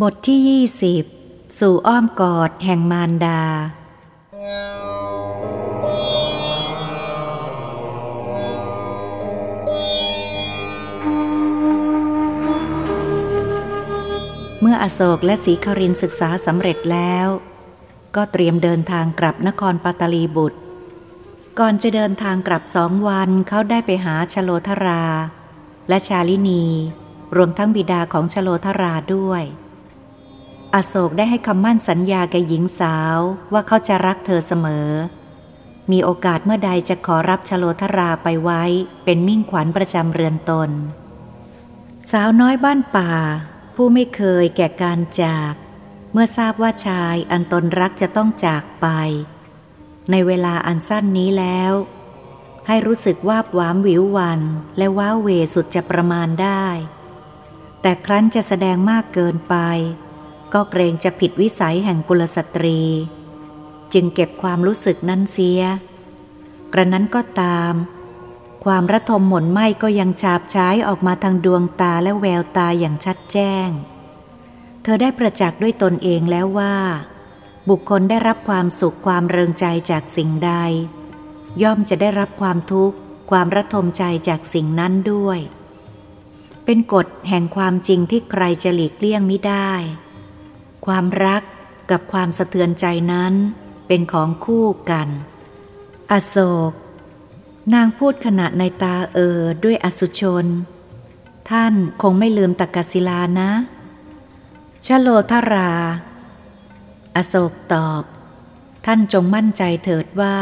บทที่ยี่สิบสู่อ้อมกอดแห่งมารดา เมื่ออโศกและศรีครินศึกษาสำเร็จแล้ว ก็เตรียมเดินทางกลับนครปัตตลีบุตร ก่อนจะเดินทางกลับสองวันเขาได้ไปหาชโลธรา และชาลินี รวมทั้งบิดาของชโลธราด้วย อโศกได้ให้คำมั่นสัญญาแก่หญิงสาวว่าเขาจะรักเธอเสมอ มีโอกาสเมื่อใดจะขอรับชโลธราไปไว้เป็นมิ่งขวัญประจำเรือนตน สาวน้อยบ้านป่า ผู้ไม่เคยแก่การจาก เมื่อทราบว่าชายอันตนรักจะต้องจากไป ในเวลาอันสั้นนี้แล้ว ให้รู้สึกวาบหวามวิววันและว้าเวสุดจะประมาณได้ แต่ครั้นจะแสดงมากเกินไป ก็เกรงจะผิดวิสัยแห่งกุลสตรี จึงเก็บความรู้สึกนั้นเสีย กระนั้นก็ตาม ความระทมหม่นไหมก็ยังฉาบฉายออกมาทางดวงตาและแววตาอย่างชัดแจ้ง เธอได้ประจักษ์ด้วยตนเองแล้วว่า บุคคลได้รับความสุขความเริงใจจากสิ่งใด ย่อมจะได้รับความทุกข์ ความระทมใจจากสิ่งนั้นด้วย เป็นกฎแห่งความจริงที่ใครจะหลีกเลี่ยงไม่ได้ ความรักกับความสะเทือนใจนั้นเป็นของคู่กัน อโศก นางพูดขณะในตาเออด้วยอสุชน ท่านคงไม่ลืมตักกศิลานะ ชโลธรา อโศกตอบ ท่านจงมั่นใจเถิดว่า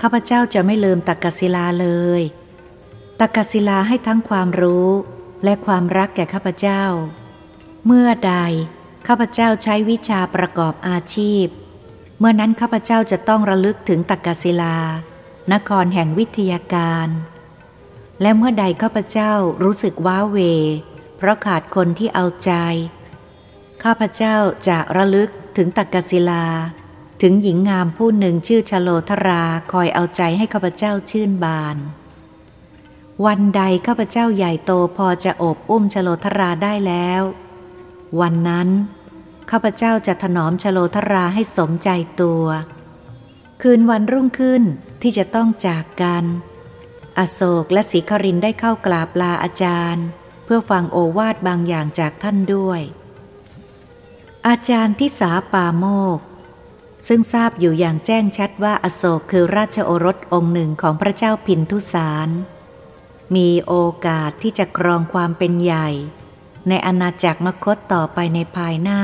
ข้าพเจ้าจะไม่ลืมตักกศิลาเลยตักกศิลาให้ทั้งความรู้และความรักแก่ข้าพเจ้า เมื่อใด ข้าพเจ้าใช้วิชาประกอบอาชีพ เมื่อนั้นข้าพเจ้าจะต้องระลึกถึงตักกศิลา นครแห่งวิทยาการ และเมื่อใดข้าพเจ้ารู้สึกว้าเว เพราะขาดคนที่เอาใจ ข้าพเจ้าจะระลึกถึงตักกศิลา ถึงหญิงงามผู้หนึ่งชื่อชโลธราคอยเอาใจให้ข้าพเจ้าชื่นบาน วันใดข้าพเจ้าใหญ่โตพอจะโอบอุ้มชโลธราได้แล้ววันนั้น ข้าพเจ้าจะถนอมชโลธราให้สมใจตัว คืนวันรุ่งขึ้นที่จะต้องจากกัน อโศกและศรีครินได้เข้ากราบลาอาจารย์ เพื่อฟังโอวาทบางอย่างจากท่านด้วย อาจารย์ที่สาปาโมก ซึ่งทราบอยู่อย่างแจ้งชัดว่าอโศกคือราชโอรสองค์หนึ่งของพระเจ้าพินทุสาร มีโอกาสที่จะครองความเป็นใหญ่ ในอาณาจักรมคตต่อไปในภายหน้า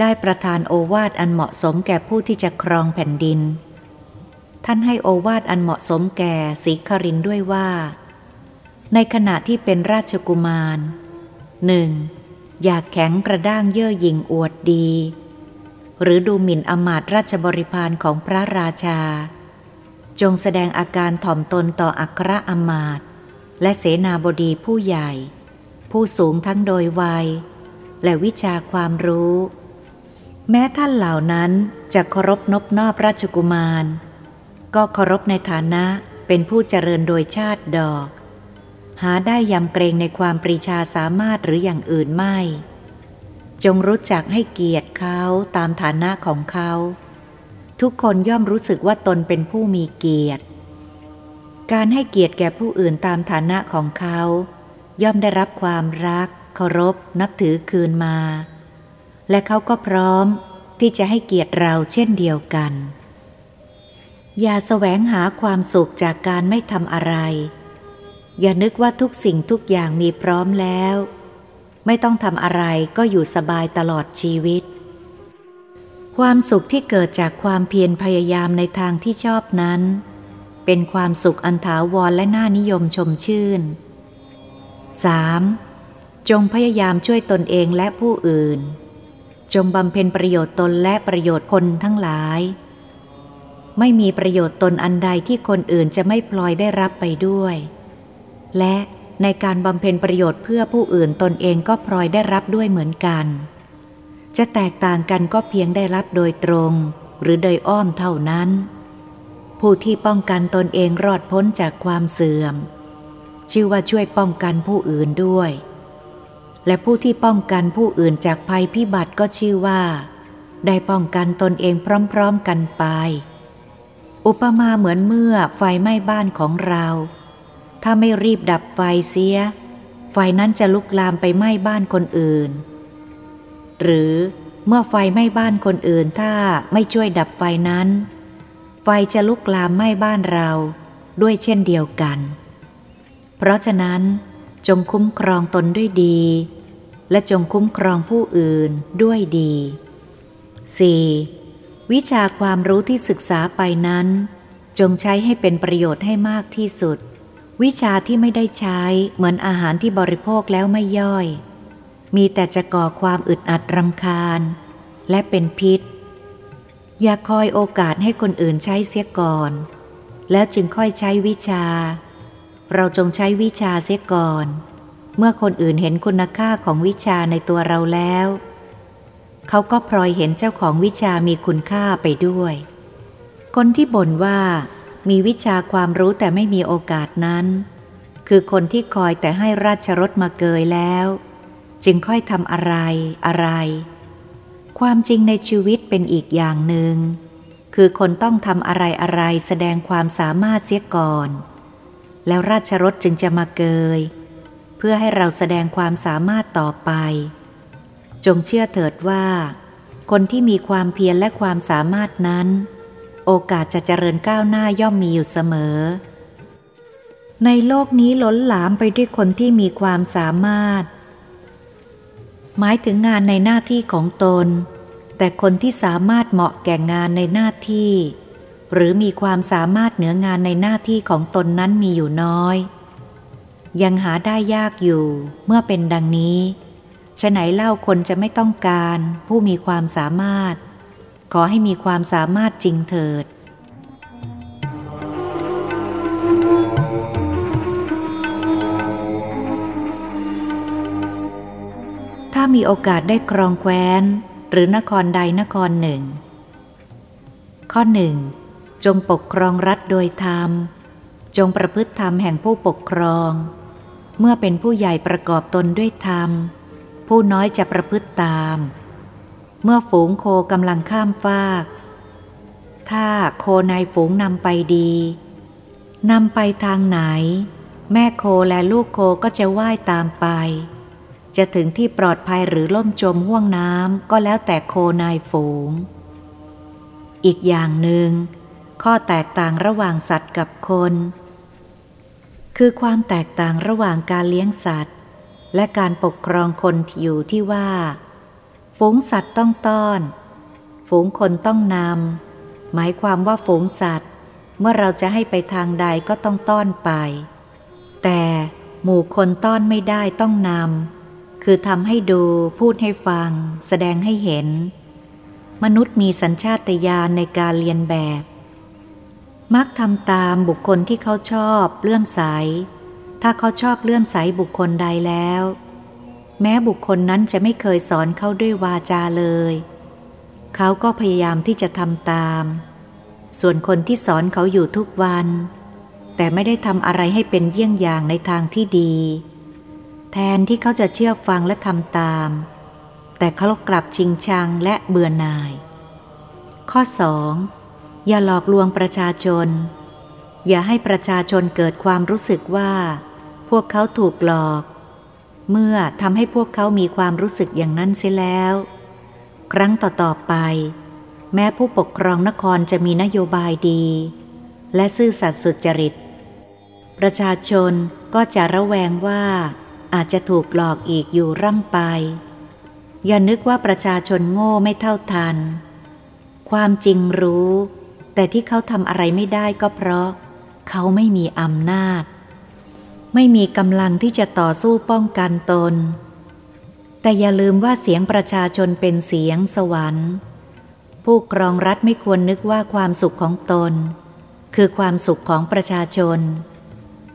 ได้ประทานโอวาทอันเหมาะสมแก่ผู้ที่จะครองแผ่นดิน ท่านให้โอวาทอันเหมาะสมแก่สีครินด้วยว่า ในขณะที่เป็นราชกุมารหนึ่งอยากแข็งกระด้างเย่อหยิ่งอวดดี หรือดูหมิ่นอมาตราชบริพารของพระราชา จงแสดงอาการถ่อมตนต่ออัครอมาตและเสนาบดีผู้ใหญ่ ผู้สูงทั้งโดยวัย และวิชาความรู้ แม้ท่านเหล่านั้นจะเคารพนบนอบราชกุมาร ก็เคารพในฐานะเป็นผู้เจริญโดยชาติดอก หาได้ยำเกรงในความปรีชาสามารถหรืออย่างอื่นไม่ จงรู้จักให้เกียรติเขาตามฐานะของเขา ทุกคนย่อมรู้สึกว่าตนเป็นผู้มีเกียรติ การให้เกียรติแก่ผู้อื่นตามฐานะของเขา ย่อมได้รับความรัก เคารพ นับถือคืนมา และเขาก็พร้อมที่จะให้เกียรติเราเช่นเดียวกัน อย่าแสวงหาความสุขจากการไม่ทำอะไร อย่านึกว่าทุกสิ่งทุกอย่างมีพร้อมแล้ว ไม่ต้องทำอะไรก็อยู่สบายตลอดชีวิต ความสุขที่เกิดจากความเพียรพยายามในทางที่ชอบนั้น เป็นความสุขอันถาวรและน่านิยมชมชื่น 3. จงพยายามช่วยตนเองและผู้อื่น จงบำเพ็ญประโยชน์ตนและประโยชน์คนทั้งหลาย ไม่มีประโยชน์ตนอันใดที่คนอื่นจะไม่พลอยได้รับไปด้วย และในการบำเพ็ญประโยชน์เพื่อผู้อื่นตนเองก็พลอยได้รับด้วยเหมือนกัน จะแตกต่างกันก็เพียงได้รับโดยตรง หรือโดยอ้อมเท่านั้น ผู้ที่ป้องกันตนเองรอดพ้นจากความเสื่อม ชื่อว่าช่วยป้องกันผู้อื่นด้วย และผู้ที่ป้องกันผู้อื่นจากภัยพิบัติก็ชื่อว่า ได้ป้องกันตนเองพร้อมๆกันไป อุปมาเหมือนเมื่อไฟไหม้บ้านของเรา ถ้าไม่รีบดับไฟเสีย ไฟนั้นจะลุกลามไปไหม้บ้านคนอื่น หรือเมื่อไฟไหม้บ้านคนอื่นถ้าไม่ช่วยดับไฟนั้น ไฟจะลุกลามไหม้บ้านเราด้วยเช่นเดียวกัน เพราะฉะนั้นจงคุ้มครองตนด้วยดี และจงคุ้มครองผู้อื่นด้วยดี 4. วิชาความรู้ที่ศึกษาไปนั้น จงใช้ให้เป็นประโยชน์ให้มากที่สุด วิชาที่ไม่ได้ใช้เหมือนอาหารที่บริโภคแล้วไม่ย่อย มีแต่จะก่อความอึดอัดรำคาญ และเป็นพิษ อย่าคอยโอกาสให้คนอื่นใช้เสียก่อน แล้วจึงค่อยใช้วิชา เราจงใช้วิชาเสียก่อน เมื่อคนอื่นเห็นคุณค่าของวิชาในตัวเราแล้ว เขาก็พลอยเห็นเจ้าของวิชามีคุณค่าไปด้วย คนที่บ่นว่ามีวิชาความรู้แต่ไม่มีโอกาสนั้น คือคนที่คอยแต่ให้ราชรถมาเกยแล้ว จึงค่อยทำอะไรอะไร ความจริงในชีวิตเป็นอีกอย่างหนึ่งคือคนต้องทำอะไรอะไรแสดงความสามารถเสียก่อน แล้วราชรถจึงจะมาเกย เพื่อให้เราแสดงความสามารถต่อไป จงเชื่อเถิดว่า คนที่มีความเพียรและความสามารถนั้น โอกาสจะเจริญก้าวหน้าย่อมมีอยู่เสมอ ในโลกนี้ล้นหลามไปด้วยคนที่มีความสามารถ หมายถึงงานในหน้าที่ของตน แต่คนที่สามารถเหมาะแก่งานในหน้าที่ หรือมีความสามารถเหนืองานในหน้าที่ของตนนั้นมีอยู่น้อย ยังหาได้ยากอยู่เมื่อเป็นดังนี้ฉะไหนเล่าคนจะไม่ต้องการผู้มีความสามารถ ขอให้มีความสามารถจริงเถิด ถ้ามีโอกาสได้ครองแคว้น หรือนครใดนครหนึ่ง ข้อหนึ่ง จงปกครองรัฐโดยธรรม จงประพฤติธรรมแห่งผู้ปกครอง เมื่อเป็นผู้ใหญ่ประกอบตนด้วยธรรม ผู้น้อยจะประพฤติตาม เมื่อฝูงโคกำลังข้ามฟาก ถ้าโคนายฝูงนำไปดีนำไปทางไหน แม่โคและลูกโคก็จะว่ายตามไป จะถึงที่ปลอดภัยหรือล่มจมห่วงน้ำก็แล้วแต่โคนายฝูง อีกอย่างหนึ่ง ข้อแตกต่างระหว่างสัตว์กับคน คือความแตกต่างระหว่างการเลี้ยงสัตว์ และการปกครองคนอยู่ที่ว่า ฝูงสัตว์ต้องต้อน ฝูงคนต้องนำหมายความว่าฝูงสัตว์ เมื่อเราจะให้ไปทางใดก็ต้องต้อนไป แต่หมู่คนต้อนไม่ได้ต้องนำคือทำให้ดูพูดให้ฟัง แสดงให้เห็น มนุษย์มีสัญชาตญาณในการเรียนแบบ มักทำตามบุคคลที่เขาชอบเลื่อมใส ถ้าเขาชอบเลื่อมใสบุคคลใดแล้ว แม้บุคคลนั้นจะไม่เคยสอนเขาด้วยวาจาเลย เขาก็พยายามที่จะทำตาม ส่วนคนที่สอนเขาอยู่ทุกวัน แต่ไม่ได้ทำอะไรให้เป็นเยี่ยงอย่างในทางที่ดี แทนที่เขาจะเชื่อฟังและทำตาม แต่เขากลับชิงชังและเบื่อหน่าย ข้อส อย่าหลอกลวงประชาชน อย่าให้ประชาชนเกิดความรู้สึกว่า พวกเขาถูกหลอก เมื่อทำให้พวกเขามีความรู้สึกอย่างนั้นเสียแล้ว ครั้งต่อๆไป แม้ผู้ปกครองนครจะมีนโยบายดี และซื่อสัตย์สุจริต ประชาชนก็จะระแวงว่าอาจจะถูกหลอกอีกอยู่ร่ำไป อย่านึกว่าประชาชนโง่ไม่เท่าทัน ความจริงรู้ แต่ที่เขาทำอะไรไม่ได้ก็เพราะ เขาไม่มีอำนาจ ไม่มีกำลังที่จะต่อสู้ป้องกันตน แต่อย่าลืมว่าเสียงประชาชนเป็นเสียงสวรรค์ ผู้ครองรัฐไม่ควรนึกว่าความสุขของตน คือความสุขของประชาชน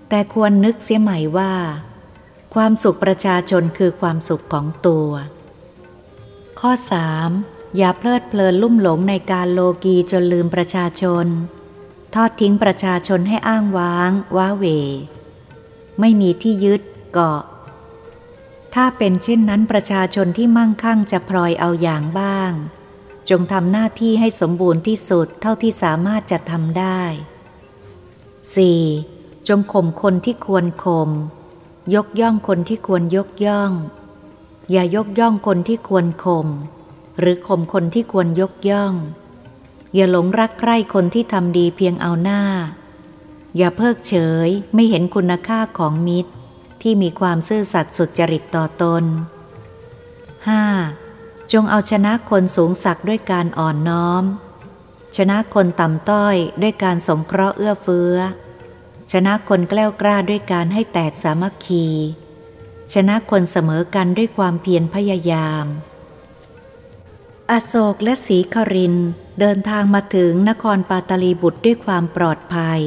แต่ควรนึกเสียใหม่ว่า ความสุขประชาชนคือความสุขของตัว ข้อ 3. อย่าเพลิดเพลินลุ่มหลงในการโลกีจนลืมประชาชน ทอดทิ้งประชาชนให้อ้างว้าง ว้าเว ไม่มีที่ยึดเกาะ ถ้าเป็นเช่นนั้นประชาชนที่มั่งคั่งจะพลอยเอาอย่างบ้าง จงทำหน้าที่ให้สมบูรณ์ที่สุดเท่าที่สามารถจะทำได้ 4. จงข่มคนที่ควรข่มยกย่องคนที่ควรยกย่อง อย่ายกย่องคนที่ควรข่ม หรือข่มคนที่ควรยกย่อง อย่าหลงรักใคร่คนที่ทำดีเพียงเอาหน้า อย่าเพิกเฉยไม่เห็นคุณค่าของมิตร ที่มีความซื่อสัตย์สุจริตต่อตน 5. จงเอาชนะคนสูงสักด้วยการอ่อนน้อม ชนะคนต่ำต้อยด้วยการสงเคราะห์เอื้อเฟื้อ ชนะคนแกล้วกล้าด้วยการให้แตกสามัคคี ชนะคนเสมอกันด้วยความเพียรพยายาม อโศกและศรีครินเดินทางมาถึงนครปาตลีบุตรด้วยความปลอดภัย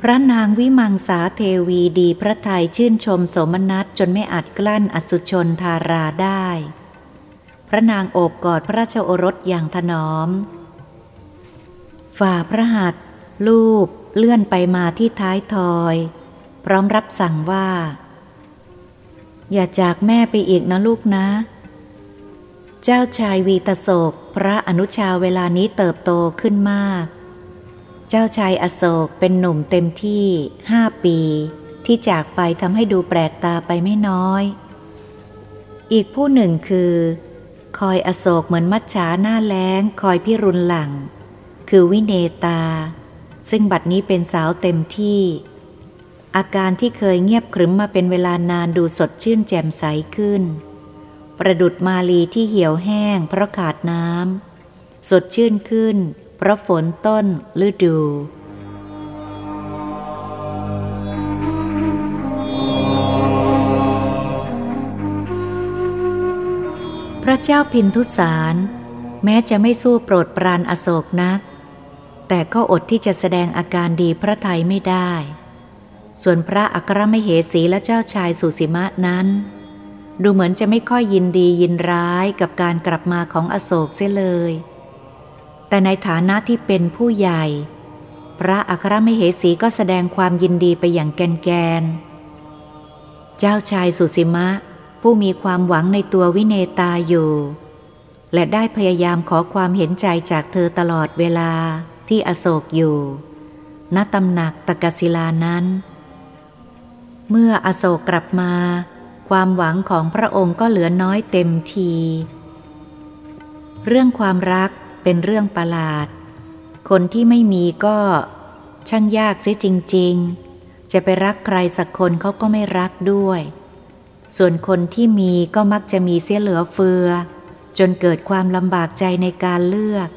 พระนางวิมังสาเทวีดีพระไทยชื่นชมสมนัตจนไม่อาจกลั้นอสุชนทาราได้ พระนางโอบกอดพระราชโอรสอย่างถนอม ฝ่าพระหัตลูบเลื่อนไปมาที่ท้ายทอย พร้อมรับสั่งว่า อย่าจากแม่ไปอีกนะลูกนะ เจ้าชายวีตโศก พระอนุชาเวลานี้เติบโตขึ้นมาก เจ้าชายอโศกเป็นหนุ่มเต็มที่ห้าปี ที่จากไปทำให้ดูแปลกตาไปไม่น้อย อีกผู้หนึ่งคือ คอยอโศกเหมือนมัจฉาหน้าแล้ง คอยพิรุณหลัง คือวิเนตา ซึ่งบัดนี้เป็นสาวเต็มที่ อาการที่เคยเงียบขรึมมาเป็นเวลานานดูสดชื่นแจ่มใสขึ้น ประดุดมาลีที่เหี่ยวแห้งเพราะขาดน้ำ สดชื่นขึ้น เพราะฝนต้นฤดู พระเจ้าพินทุสาร แม้จะไม่สู้โปรดปรานอโศกนัก แต่ก็อดที่จะแสดงอาการดีพระไทยไม่ได้ ส่วนพระอัครมเหสีและเจ้าชายสุสีมะนั้น ดูเหมือนจะไม่ค่อยยินดียินร้ายกับการกลับมาของอโศกเสียเลย แต่ในฐานะที่เป็นผู้ใหญ่ พระอัครมเหสีก็แสดงความยินดีไปอย่างแกนแกน เจ้าชายสุสิมะ ผู้มีความหวังในตัววิเนตาอยู่ และได้พยายามขอความเห็นใจจากเธอตลอดเวลาที่อโศกอยู่ ณตำหนักตะกศิลานั้น เมื่ออโศกกลับมา ความหวังของพระองค์ก็เหลือน้อยเต็มที เรื่องความรักเป็นเรื่องประหลาด คนที่ไม่มีก็ช่างยากเสียจริง ๆ จะไปรักใครสักคนเขาก็ไม่รักด้วย ส่วนคนที่มีก็มักจะมีเสียเหลือเฟือ จนเกิดความลำบากใจในการเลือก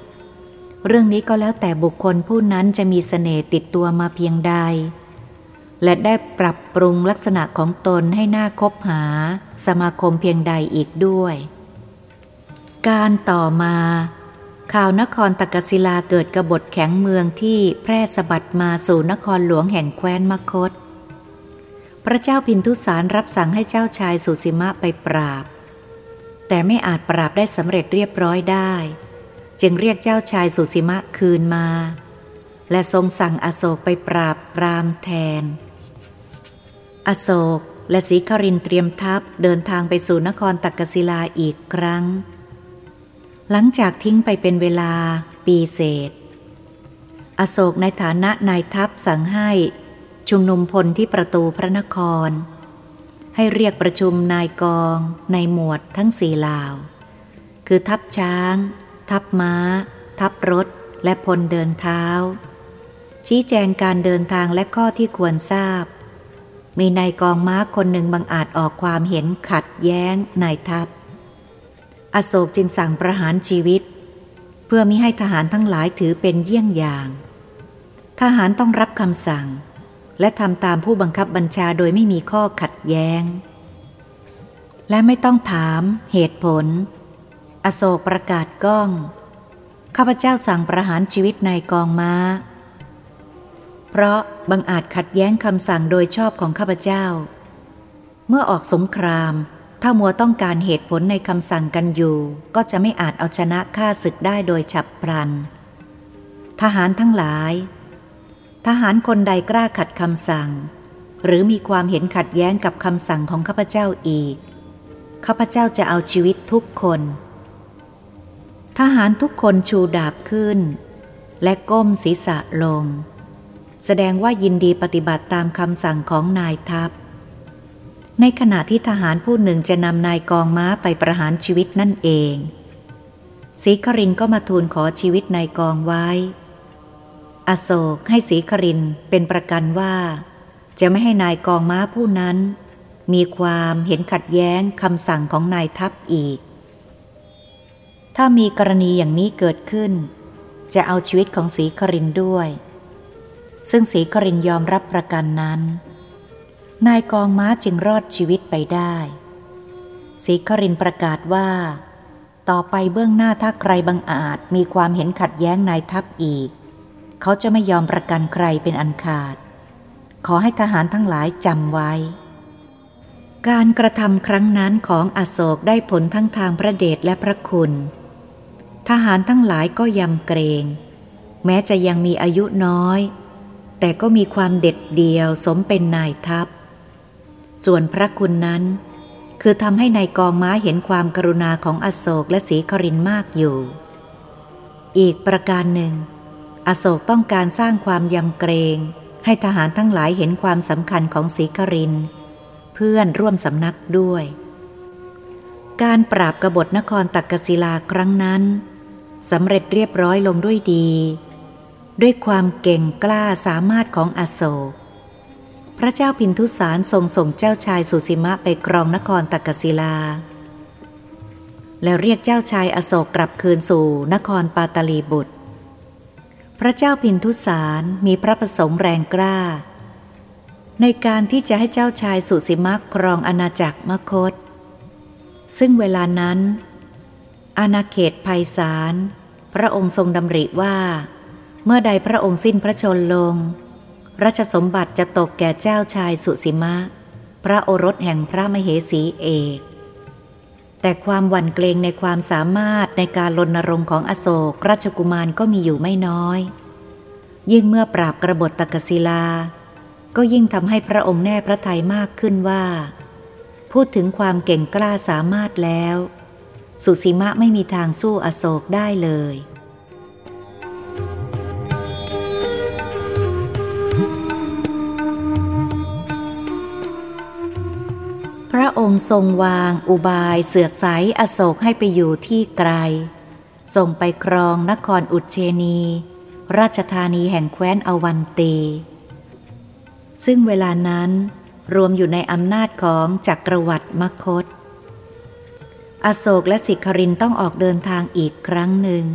เรื่องนี้ก็แล้วแต่บุคคลผู้นั้นจะมีสเสน่ห์ติดตัวมาเพียงใด และได้ปรับปรุงลักษณะของตนให้น่าคบหา สมาคมเพียงใดอีกด้วย การต่อมา ข่าวนครตกศิลาเกิดกบฏแข็งเมืองที่แพร่สะบัดมาสู่นครหลวงแห่งแคว้นมคต พระเจ้าพินทุสารรับสั่งให้เจ้าชายสุสิมะไปปราบ แต่ไม่อาจปราบได้สำเร็จเรียบร้อยได้ จึงเรียกเจ้าชายสุสิมะคืนมา และทรงสั่งอโศกไปปราบปรามแทน อโศกและศรีครินเตรียมทัพเดินทางไปสู่นครตักกศิลาอีกครั้ง หลังจากทิ้งไปเป็นเวลาปีเศษ อโศกในฐานะนายทัพสั่งให้ชุมนุมพลที่ประตูพระนคร ให้เรียกประชุมนายกองในหมวดทั้งสี่ลาวคือทัพช้าง ทัพม้า ทัพรถ และพลเดินเท้า ชี้แจงการเดินทางและข้อที่ควรทราบ มีนายกองม้าคนหนึ่งบังอาจออกความเห็นขัดแย้งนายทัพ อโศกจึงสั่งประหารชีวิต เพื่อมิให้ทหารทั้งหลายถือเป็นเยี่ยงอย่าง ทหารต้องรับคำสั่ง และทำตามผู้บังคับบัญชาโดยไม่มีข้อขัดแย้ง และไม่ต้องถามเหตุผล อโศกประกาศก้อง ข้าพเจ้าสั่งประหารชีวิตนายกองม้า เพราะบังอาจขัดแย้งคำสั่งโดยชอบของข้าพเจ้า เมื่อออกสงคราม ถ้ามัวต้องการเหตุผลในคำสั่งกันอยู่ ก็จะไม่อาจเอาชนะข้าศึกได้โดยฉับพลัน ทหารทั้งหลาย ทหารคนใดกล้าขัดคำสั่งหหรือมีความเห็นขัดแย้งกับคำสั่งของข้าพเจ้าอีก ข้าพเจ้าจะเอาชีวิตทุกคน ทหารทุกคนชูดาบขึ้น และก้มศีรษะลง แสดงว่ายินดีปฏิบัติตามคำสั่งของนายทัพ ในขณะที่ทหารผู้หนึ่งจะนำนายกองม้าไปประหารชีวิตนั่นเองศรีครินก็มาทูลขอชีวิตนายกองไว้ อโศกให้ศรีครินเป็นประกันว่า จะไม่ให้นายกองม้าผู้นั้น มีความเห็นขัดแย้งคำสั่งของนายทัพอีก ถ้ามีกรณีอย่างนี้เกิดขึ้น จะเอาชีวิตของศรีครินด้วย ซึ่งศรีครินยอมรับประกันนั้น นายกองม้าจึงรอดชีวิตไปได้ศรีครินประกาศว่า ต่อไปเบื้องหน้าถ้าใครบังอาจมีความเห็นขัดแย้งนายทัพอีก เขาจะไม่ยอมประกันใครเป็นอันขาด ขอให้ทหารทั้งหลายจำไว้ การกระทำครั้งนั้นของอโศกได้ผลทั้งทางพระเดชและพระคุณ ทหารทั้งหลายก็ยำเกรง แม้จะยังมีอายุน้อย แต่ก็มีความเด็ดเดียวสมเป็นนายทัพ ส่วนพระคุณนั้น คือทำให้ในายกองม้าเห็นความกรุณาของอโศกและศรีครินมากอยู่ อีกประการหนึ่ง อโศกต้องการสร้างความยำเกรงให้ทหารทั้งหลายเห็นความสำคัญของศรีคริน เพื่อนร่วมสำนักด้วย การปราบกบฏนครตักกศิลาครั้งนั้นสำเร็จเรียบร้อยลงด้วยดี ด้วยความเก่งกล้าสามารถของอโศก พระเจ้าพินทุสารทรงส่งเจ้าชายสุสิมะไปครองนครตักกศิลา แล้วเรียกเจ้าชายอโศกกลับคืนสู่นครปาตลีบุตร พระเจ้าพินทุสารมีพระประสงค์แรงกล้า ในการที่จะให้เจ้าชายสุสิมะครองอาณาจักรมคต ซึ่งเวลานั้นอาณาเขตภัยสาร พระองค์ทรงดำริว่า เมื่อใดพระองค์สิ้นพระชนลงราชสมบัติจะตกแก่เจ้าชายสุสิมะ พระโอรสแห่งพระมเหสีเอก แต่ความหวั่นเกรงในความสามารถในการลนรงของอโศกราชกุมารก็มีอยู่ไม่น้อย ยิ่งเมื่อปราบกระบฏตกศิลา ก็ยิ่งทำให้พระองค์แน่พระทัยมากขึ้นว่า พูดถึงความเก่งกล้าสามารถแล้ว สุสีมะไม่มีทางสู้อโศกได้เลย พระองค์ทรงวางอุบายเสือกใสอโศกให้ไปอยู่ที่ไกลส่งไปครองนครอุเชนี ราชธานีแห่งแคว้นอวันตี ซึ่งเวลานั้นรวมอยู่ในอำนาจของจักรวรรดิมคต อโศกและสิครินต้องออกเดินทางอีกครั้งหนึ่ง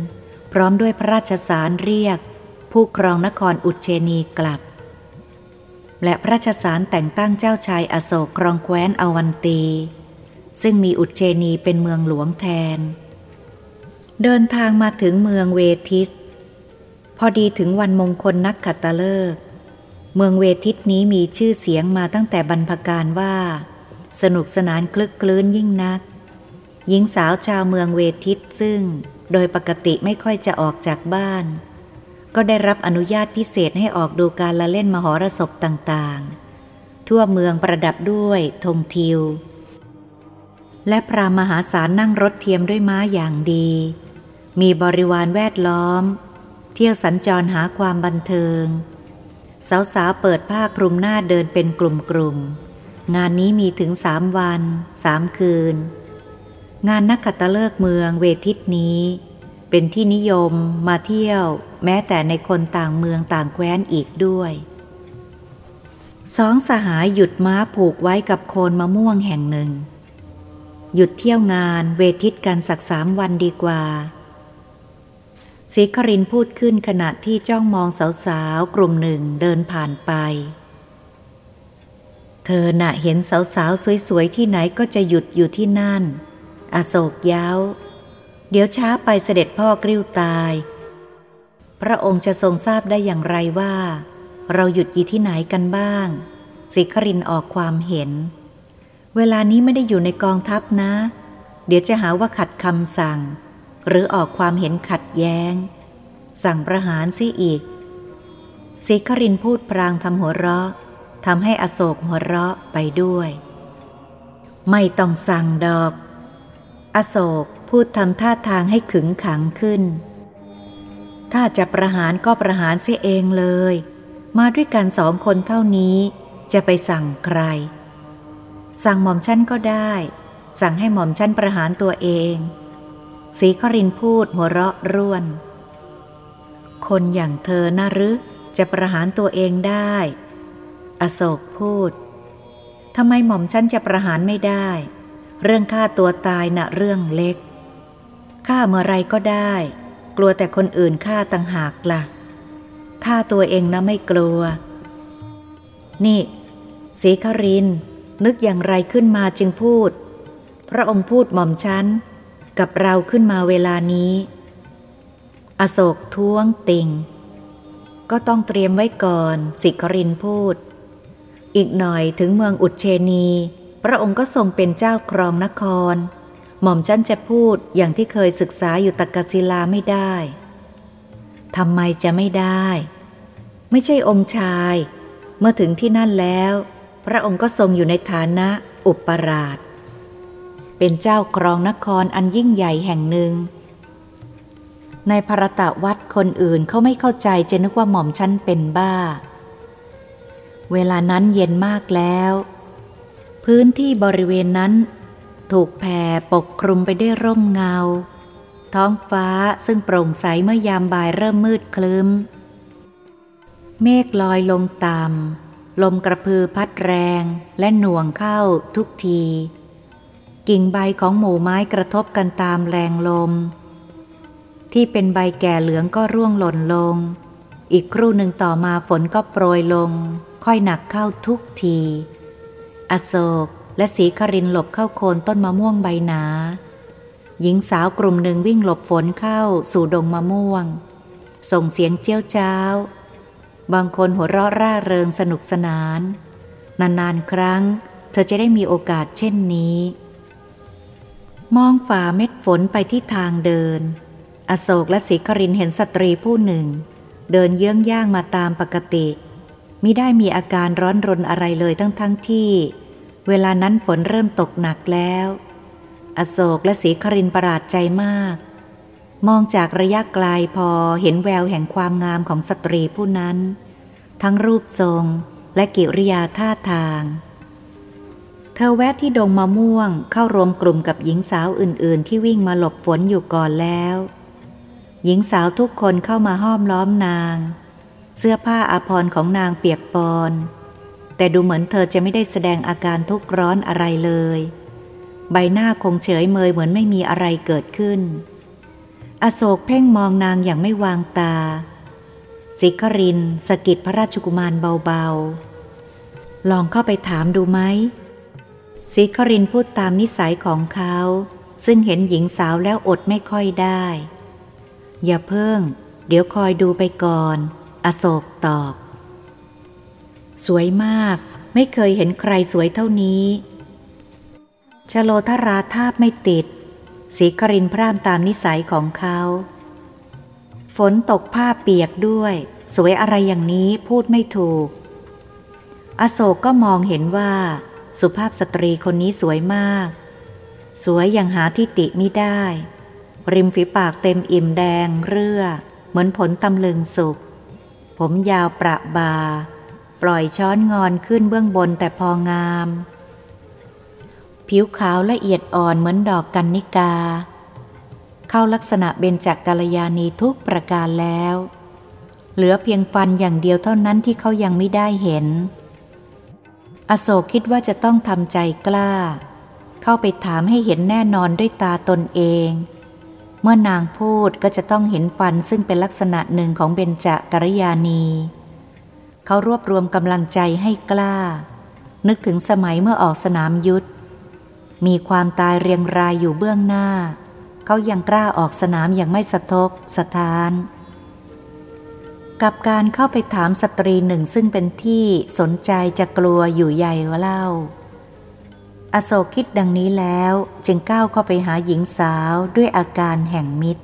พร้อมด้วยพระราชสารเรียก ผู้ครองนครอุเชนีกลับ และพระราชสารแต่งตั้งเจ้าชายอโศกครองแคว้นอวันตี ซึ่งมีอุเชนีเป็นเมืองหลวงแทน เดินทางมาถึงเมืองเวทิส พอดีถึงวันมงคลนักขัตฤกษ์เมืองเวทิสนี้มีชื่อเสียงมาตั้งแต่บรรพการว่า สนุกสนานคลึกคลื้นยิ่งนัก หญิงสาวชาวเมืองเวทิสซึ่ง โดยปกติไม่ค่อยจะออกจากบ้าน ก็ได้รับอนุญาตพิเศษให้ออกดูการละเล่นมหรสพต่างๆ ทั่วเมืองประดับด้วยธงทิว และพรามหาศาลนั่งรถเทียมด้วยม้าอย่างดี มีบริวารแวดล้อม เที่ยวสัญจรหาความบันเทิง สาวๆเปิดผ้าคลุมหน้าเดินเป็นกลุ่มๆ งานนี้มีถึงสามวันสามคืน งานนักขัตฤกษ์เมืองเวทิตนี้ เป็นที่นิยมมาเที่ยว แม้แต่ในคนต่างเมืองต่างแคว้นอีกด้วยสองสหายหยุดม้าผูกไว้กับโคนมะม่วงแห่งหนึ่ง หยุดเที่ยวงานเวทิตกันสักสามวันดีกว่าสีครินพูดขึ้นขณะที่จ้องมองสาวๆ กลุ่มหนึ่งเดินผ่านไป เธอน่ะเห็นสาวๆ สวยๆ ที่ไหนก็จะหยุดอยู่ที่นั่น อโศกย้าว เดี๋ยวช้าไปเสด็จพ่อกริ้วตาย พระองค์จะทรงทราบได้อย่างไรว่า เราหยุดอยู่ที่ไหนกันบ้าง สิครินออกความเห็น เวลานี้ไม่ได้อยู่ในกองทัพนะ เดี๋ยวจะหาว่าขัดคำสั่ง หรือออกความเห็นขัดแย้ง สั่งประหารซิอีก สิครินพูดพรางทำหัวเราะทำให้อโศกหัวเราะไปด้วย ไม่ต้องสั่งดอก อโศก พูดทำท่าทางให้ขึงขังขึ้น ถ้าจะประหารก็ประหารเสียเองเลย มาด้วยกันสองคนเท่านี้ จะไปสั่งใคร สั่งหม่อมชั้นก็ได้ สั่งให้หม่อมชั้นประหารตัวเองสีครินพูดหัวเราะร่วน คนอย่างเธอน่ารึจะประหารตัวเองได้ อโศกพูดทำไมหม่อมฉันจะประหารไม่ได้ เรื่องฆ่าตัวตายนะ่ะเรื่องเล็ก ฆ่าเมื่อไรก็ได้ กลัวแต่คนอื่นฆ่าต่างหากละ่ะฆ่าตัวเองนะไม่กลัว นี่สีคริน นึกอย่างไรขึ้นมาจึงพูด พระองค์พูดหม่อมฉัน กับเราขึ้นมาเวลานี้ อโศกท้วงติง ก็ต้องเตรียมไว้ก่อนสิครินพูด อีกหน่อยถึงเมืองอุดเชนี พระองค์ก็ทรงเป็นเจ้าครองนคร หม่อมฉันจะพูดอย่างที่เคยศึกษาอยู่ตะกศิลาไม่ได้ทำไมจะไม่ได้ ไม่ใช่องค์ชาย เมื่อถึงที่นั่นแล้ว พระองค์ก็ทรงอยู่ในฐานะอุปราช เป็นเจ้าครองนครอันยิ่งใหญ่แห่งหนึ่ง ในภรตะวัดคนอื่นเขาไม่เข้าใจจะนึกว่าหม่อมฉันเป็นบ้า เวลานั้นเย็นมากแล้ว พื้นที่บริเวณนั้น ถูกแผ่ปกคลุมไปด้วยร่มเงา ท้องฟ้าซึ่งโปร่งใสเมื่อยามบ่ายเริ่มมืดคลึ้ม เมฆลอยลงต่ำลมกระพือพัดแรงและหน่วงเข้าทุกที กิ่งใบของหมู่ไม้กระทบกันตามแรงลม ที่เป็นใบแก่เหลืองก็ร่วงหล่นลง อีกครู่หนึ่งต่อมาฝนก็โปรยลง ค่อยหนักเข้าทุกที อโศก และสีครินหลบเข้าโคนต้นมะม่วงใบหนา หญิงสาวกลุ่มหนึ่งวิ่งหลบฝนเข้าสู่ดงมะม่วง ส่งเสียงเจี้ยวจ้าว บางคนหัวเราะร่าเริงสนุกสนาน นานๆครั้ง เธอจะได้มีโอกาสเช่นนี้ มองฝ่าเม็ดฝนไปที่ทางเดิน อโศกและศรีครินเห็นสตรีผู้หนึ่ง เดินเยื้องย่างมาตามปกติมิได้มีอาการร้อนรนอะไรเลยทั้งทั้งที่ เวลานั้นฝนเริ่มตกหนักแล้ว อโศกและศรีครินประหลาดใจมาก มองจากระยะไกลพอเห็นแววแห่งความงามของสตรีผู้นั้น ทั้งรูปทรงและกิริยาท่าทาง เธอแวะที่ดงมะม่วงเข้ารวมกลุ่มกับหญิงสาวอื่น ๆ ที่วิ่งมาหลบฝนอยู่ก่อนแล้ว หญิงสาวทุกคนเข้ามาห้อมล้อมนาง เสื้อผ้าอาภรณ์ของนางเปียกปอน แต่ดูเหมือนเธอจะไม่ได้แสดงอาการทุกข์ร้อนอะไรเลย ใบหน้าคงเฉยเมยเหมือนไม่มีอะไรเกิดขึ้น อโศกเพ่งมองนางอย่างไม่วางตาสิครินสกิดพระราชกุมารเบาๆ ลองเข้าไปถามดูไหมสิครินพูดตามนิสัยของเขา ซึ่งเห็นหญิงสาวแล้วอดไม่ค่อยได้ อย่าเพิ่ง เดี๋ยวคอยดูไปก่อน อโศกตอบ สวยมากไม่เคยเห็นใครสวยเท่านี้ชโลธราทาบไม่ติดสีกรินพร่ามตามนิสัยของเขา ฝนตกผ้าเปียกด้วย สวยอะไรอย่างนี้พูดไม่ถูก อโศกก็มองเห็นว่า สุภาพสตรีคนนี้สวยมาก สวยอย่างหาที่ติไม่ได้ ริมฝีปากเต็มอิ่มแดงเรื่อ เหมือนผลตำลึงสุก ผมยาวประบา ปล่อยช้อนงอนขึ้นเบื้องบนแต่พองาม ผิวขาวละเอียดอ่อนเหมือนดอกกันนิกา เข้าลักษณะเบญจกัลยาณีทุกประการแล้ว เหลือเพียงฟันอย่างเดียวเท่านั้นที่เขายังไม่ได้เห็น อโศกคิดว่าจะต้องทำใจกล้า เข้าไปถามให้เห็นแน่นอนด้วยตาตนเองเมื่อนางพูดก็จะต้องเห็นฟันซึ่งเป็นลักษณะหนึ่งของเบญจกริยานี เขารวบรวมกำลังใจให้กล้า นึกถึงสมัยเมื่อออกสนามยุทธมีความตายเรียงรายอยู่เบื้องหน้า เขายังกล้าออกสนามอย่างไม่สะทกสะทาน กับการเข้าไปถามสตรีหนึ่งซึ่งเป็นที่สนใจจะกลัวอยู่ใหญ่เล่า อโศกคิดดังนี้แล้วจึงก้าวเข้าไปหาหญิงสาวด้วยอาการแห่งมิตร